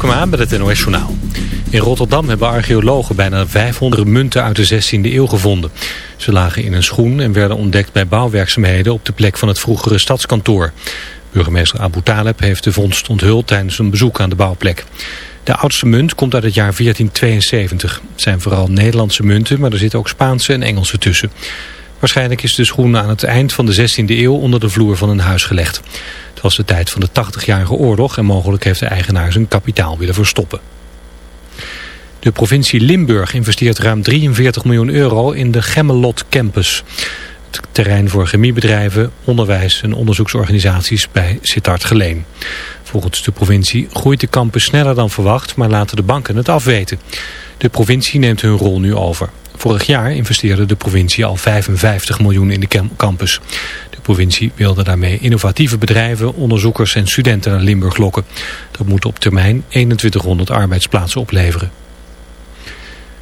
Tjepkema met het NOS Journaal. In Rotterdam hebben archeologen bijna 500 munten uit de 16e eeuw gevonden. Ze lagen in een schoen en werden ontdekt bij bouwwerkzaamheden op de plek van het vroegere stadskantoor. Burgemeester Abu Taleb heeft de vondst onthuld tijdens een bezoek aan de bouwplek. De oudste munt komt uit het jaar 1472. Het zijn vooral Nederlandse munten, maar er zitten ook Spaanse en Engelse tussen. Waarschijnlijk is de schoen aan het eind van de 16e eeuw onder de vloer van een huis gelegd. Het was de tijd van de 80-jarige oorlog en mogelijk heeft de eigenaar zijn kapitaal willen verstoppen. De provincie Limburg investeert ruim 43 miljoen euro in de Gemmelot Campus. Het terrein voor chemiebedrijven, onderwijs en onderzoeksorganisaties bij Sittard Geleen. Volgens de provincie groeit de campus sneller dan verwacht, maar laten de banken het afweten. De provincie neemt hun rol nu over. Vorig jaar investeerde de provincie al 55 miljoen in de campus. De provincie wilde daarmee innovatieve bedrijven, onderzoekers en studenten naar Limburg lokken. Dat moet op termijn 2100 arbeidsplaatsen opleveren.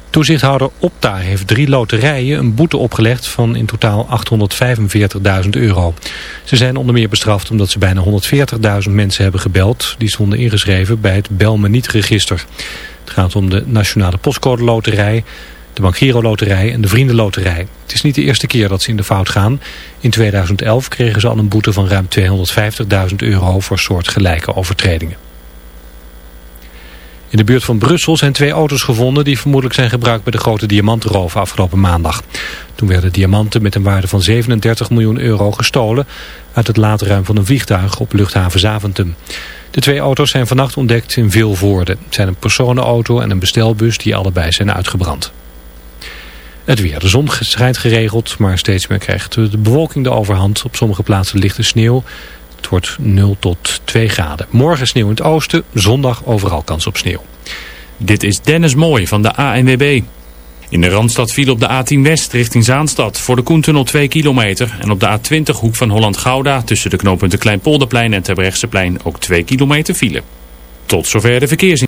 Toezichthouder Opta heeft drie loterijen een boete opgelegd van in totaal 845.000 euro. Ze zijn onder meer bestraft omdat ze bijna 140.000 mensen hebben gebeld. Die stonden ingeschreven bij het Bel me niet register. Het gaat om de Nationale Postcode Loterij, de Bankgiro Loterij en de Vriendenloterij. Het is niet de eerste keer dat ze in de fout gaan. In 2011 kregen ze al een boete van ruim 250.000 euro voor soortgelijke overtredingen. In de buurt van Brussel zijn twee auto's gevonden die vermoedelijk zijn gebruikt bij de grote diamantroof afgelopen maandag. Toen werden diamanten met een waarde van 37 miljoen euro gestolen uit het laadruim van een vliegtuig op luchthaven Zaventem. De twee auto's zijn vannacht ontdekt in Vilvoorde. Het zijn een personenauto en een bestelbus die allebei zijn uitgebrand. Het weer. De zon schijnt geregeld, maar steeds meer krijgt de bewolking de overhand. Op sommige plaatsen ligt de sneeuw. Het wordt 0 tot 2 graden. Morgen sneeuw in het oosten, zondag overal kans op sneeuw. Dit is Dennis Mooi van de ANWB. In de Randstad viel op de A10 West richting Zaanstad voor de Koentunnel 2 kilometer. En op de A20 hoek van Holland-Gouda tussen de knooppunten Kleinpolderplein en Terbrechtseplein ook 2 kilometer file. Tot zover de verkeersin.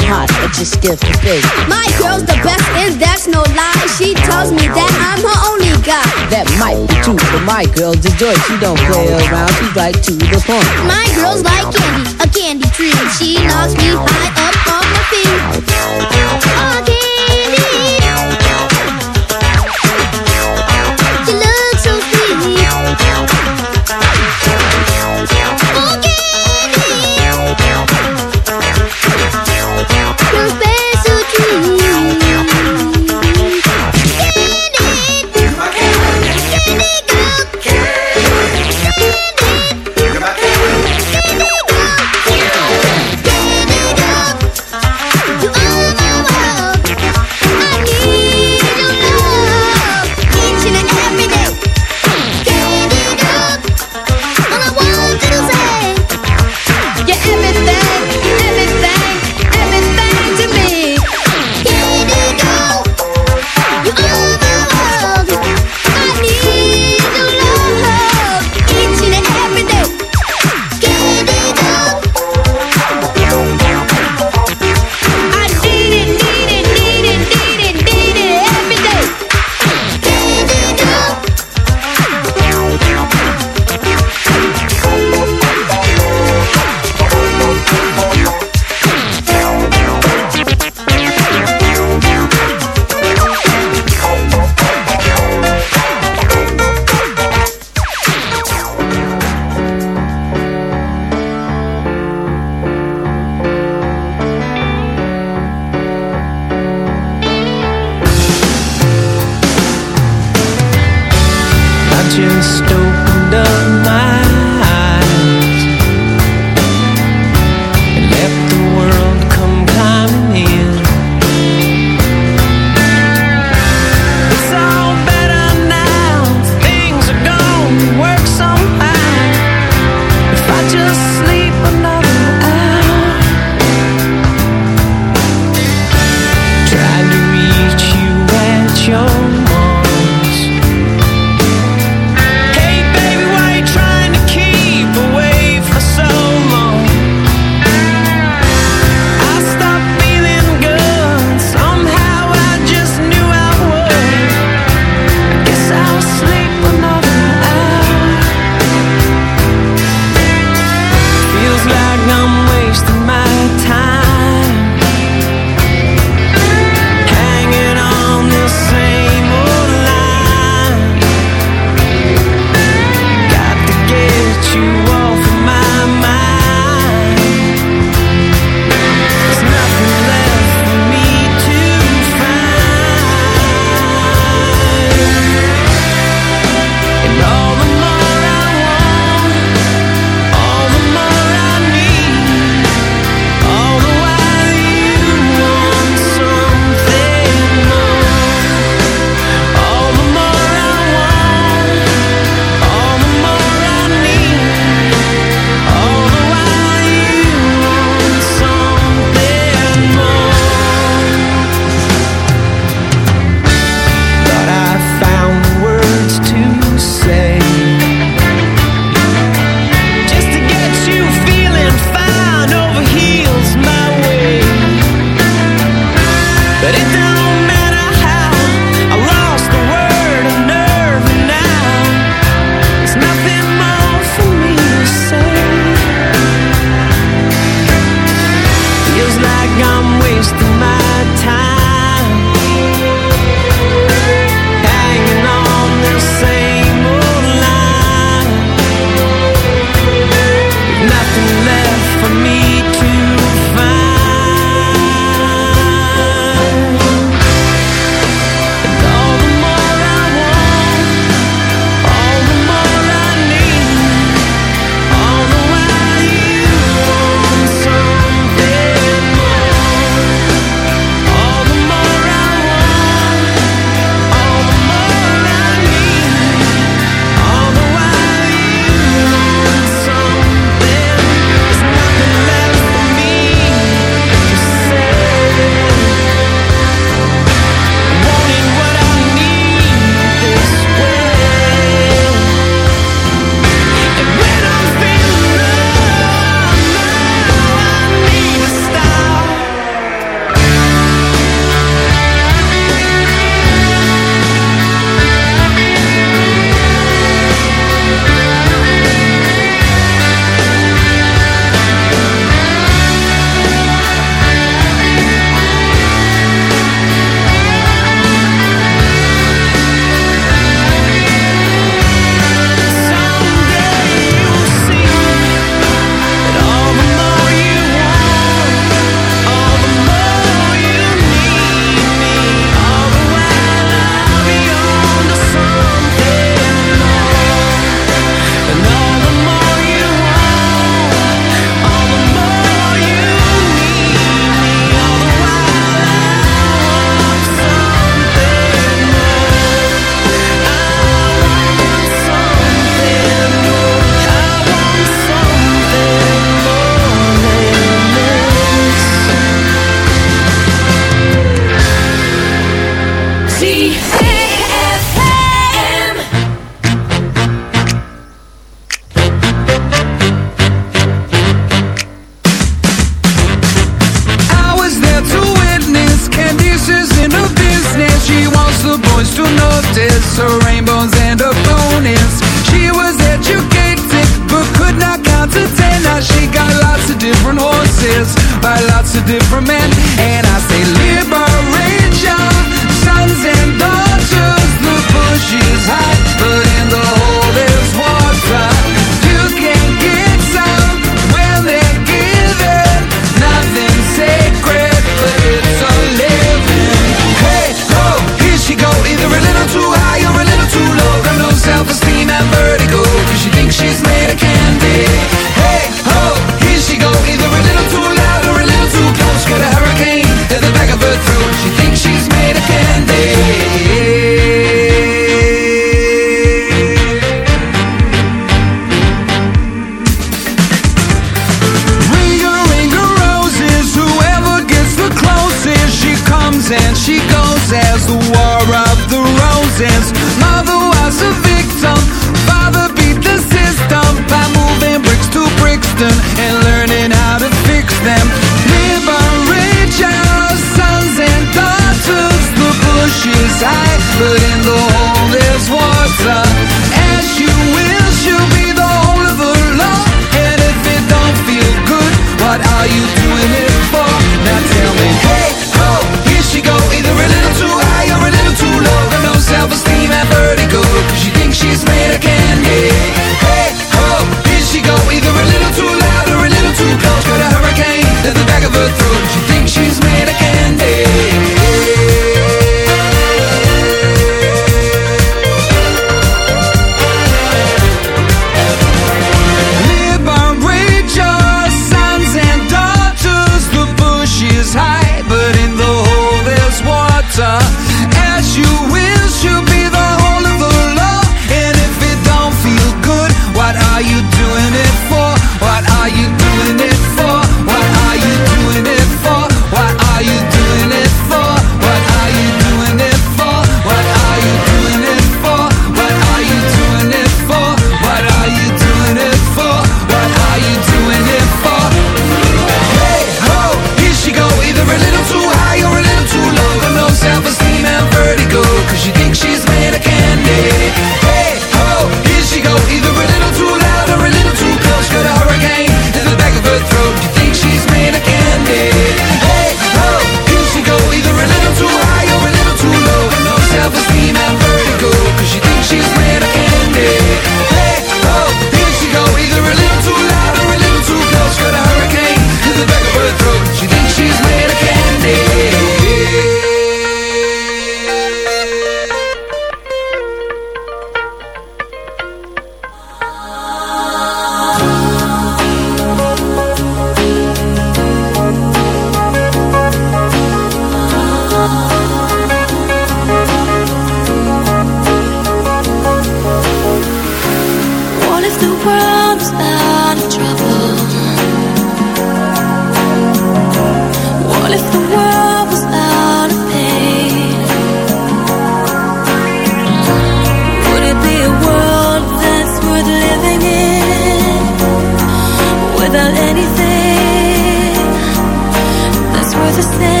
was a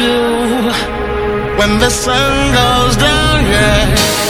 do when the sun goes down? Yeah.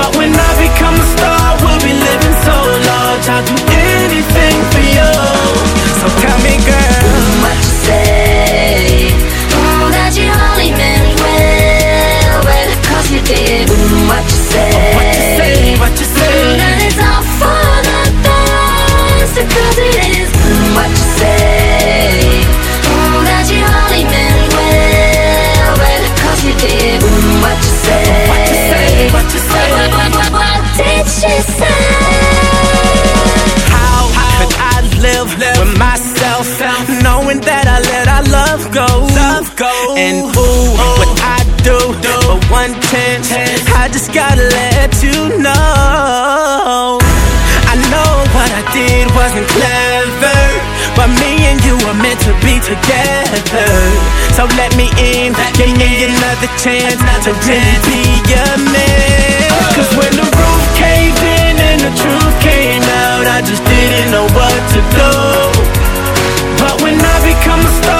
But when I become a star, we'll be living so large. I'll do anything for you. So tell me, And ooh, what I do for one chance, I just gotta let you know. I know what I did wasn't clever, but me and you were meant to be together. So let me in, give me another chance to really be your man. Cause when the roof caved in and the truth came out, I just didn't know what to do. But when I become a star,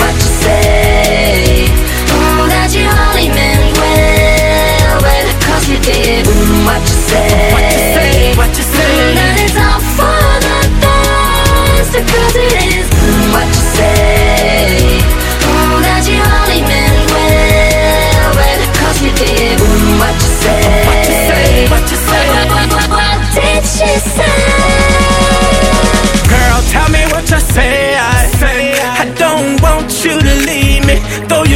What you say? Oh that you only mean well Well the cause you did. What, you say? What, you say? That is. All fun at all that you only mean well Where the cause me did. What, you say? What you say? What you say? What did she say?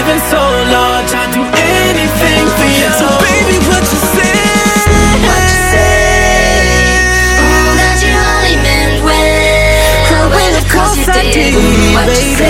living so large. I'll do anything for you. So baby, what you say? What you say? Oh, that you only meant well. Oh, well, of course you I did. did, what you baby. say?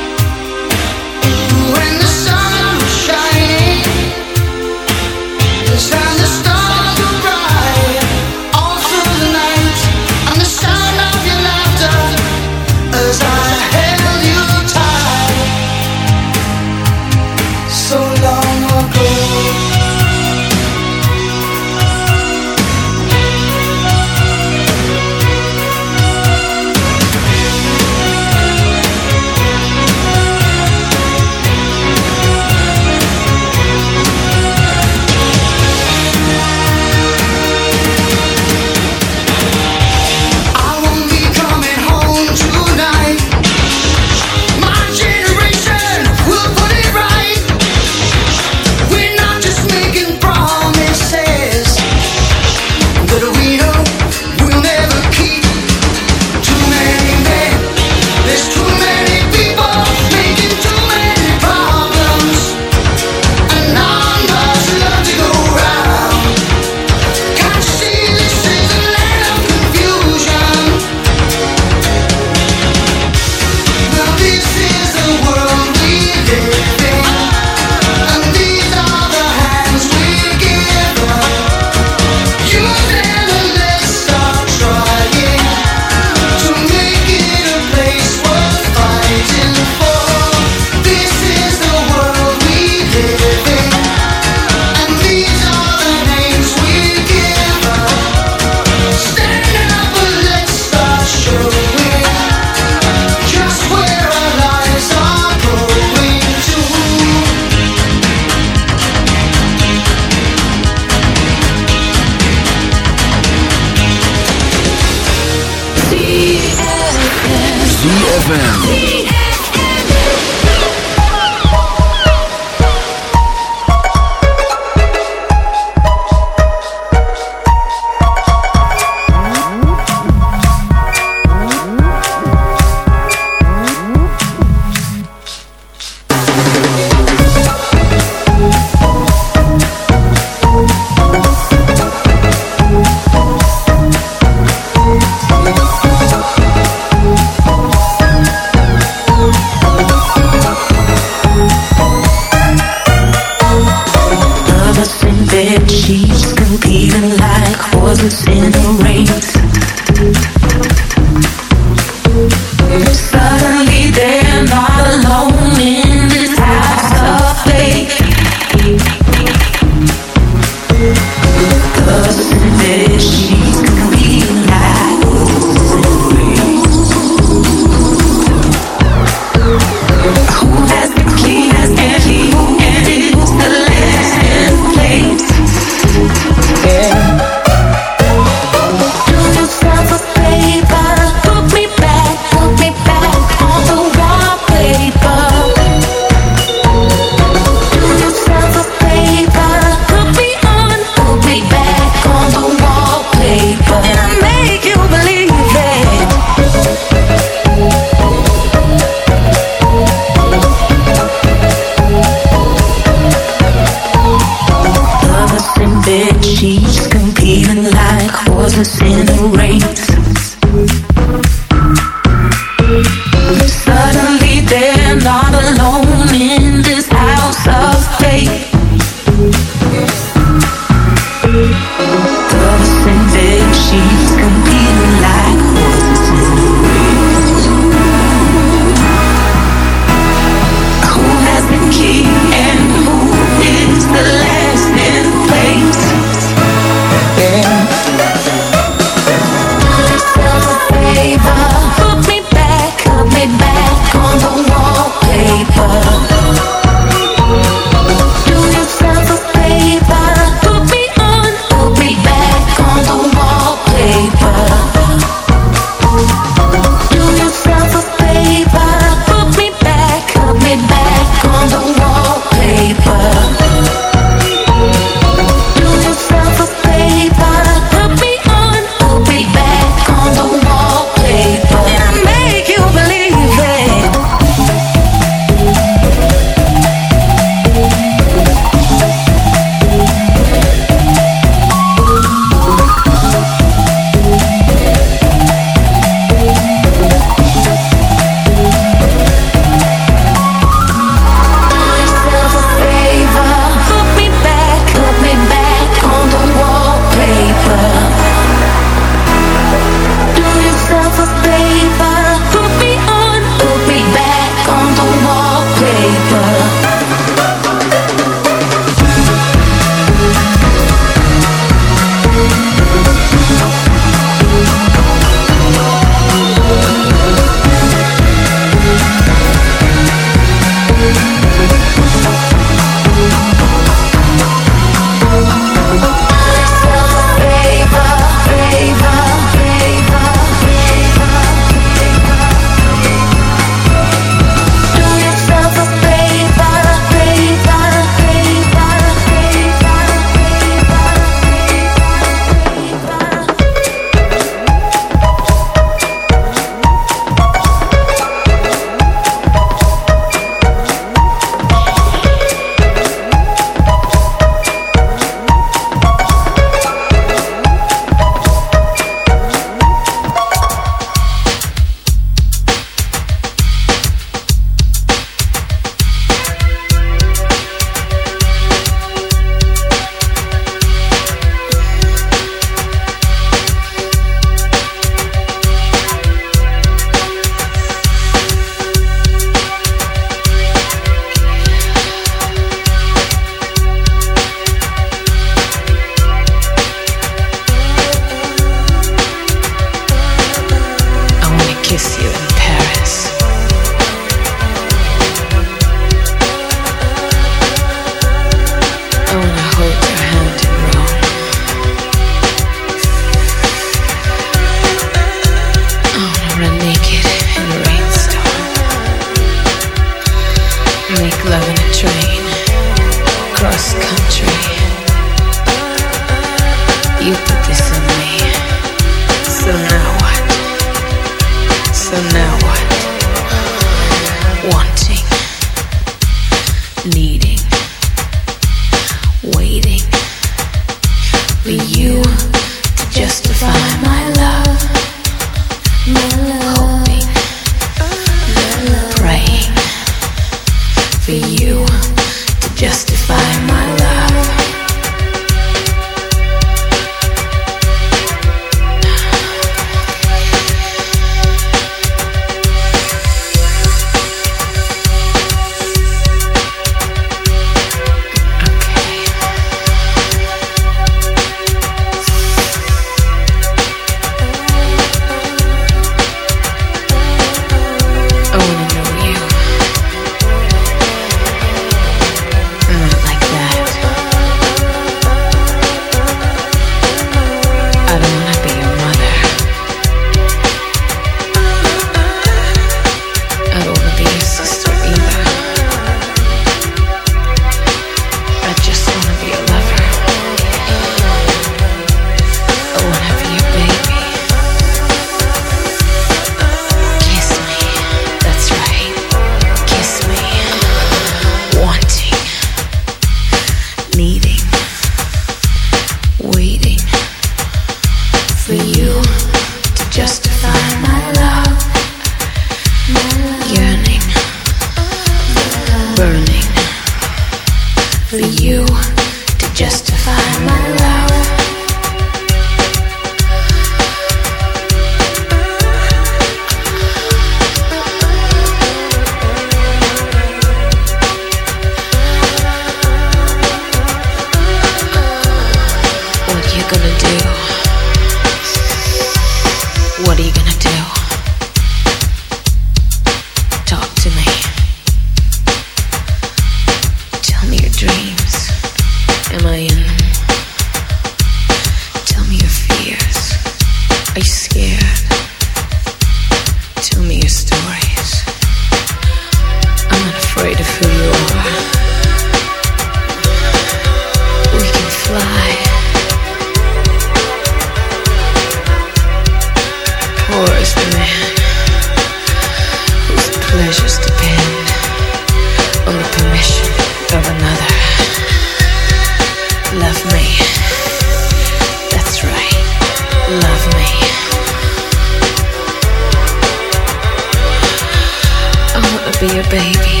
baby.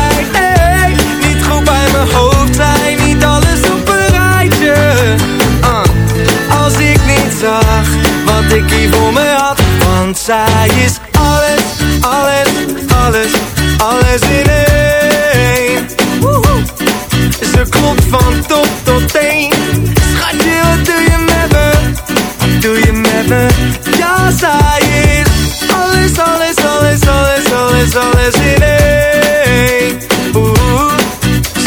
Mijn hoofd zijn, niet alles op een rijtje. Uh. Als ik niet zag wat ik hier voor me had. Want zij is alles, alles, alles, alles in één. Woehoe. Ze klopt van top tot teen. Schatje, wat doe je met me? Wat doe je met me? Ja, zij is alles, alles, alles, alles, alles, alles in één.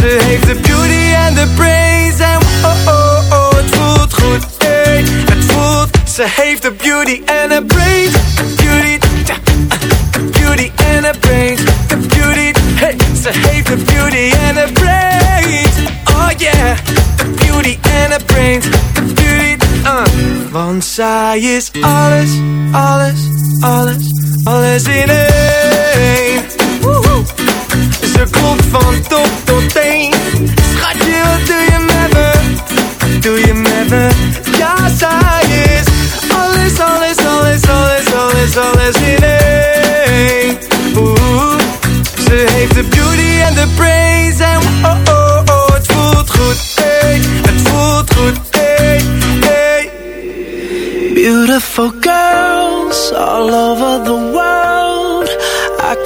Ze heeft de beauty en de brains en oh oh oh, het voelt goed, hey. Het voelt, ze heeft de beauty en de brains, beauty, ja, beauty en de brains, de beauty, hey. Ze heeft de beauty en de brains, oh yeah, de beauty en de brains, de beauty, uh. Want zij is alles, alles, alles, alles in één. Van tot teen. Schatje, wat doe je met me? Doe je met me? Ja, zij is alles, alles, alles, alles, alles, alles in één. Ze heeft de beauty en de brains en oh oh oh, het voelt goed, hey, het voelt goed, hey, hey. Beautiful girls all over the world.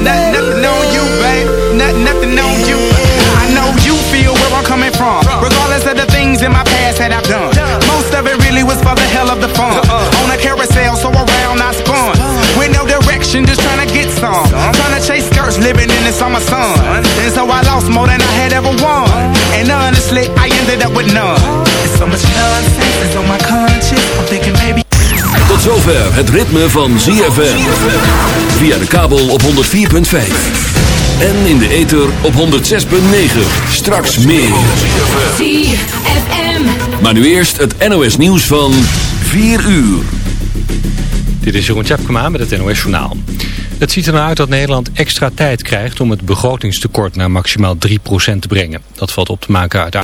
Nothing, on you, babe. Nothing, nothing on you. I know you feel where I'm coming from. Regardless of the things in my past that I've done. Most of it really was for the hell of the fun. On a carousel, so spun. With no direction, just get some. Chase skirts, living in the summer sun. And so I lost more than I had ever won. And honestly, I ended up with none. It's so much nonsense is on my conscience. I'm thinking maybe. Tot zover het ritme van ZFM. Via de kabel op 104.5. En in de ether op 106.9. Straks meer. ZFM. Maar nu eerst het NOS nieuws van 4 uur. Dit is Jeroen Tjepkema met het NOS Journaal. Het ziet er naar uit dat Nederland extra tijd krijgt om het begrotingstekort naar maximaal 3% te brengen. Dat valt op te maken uit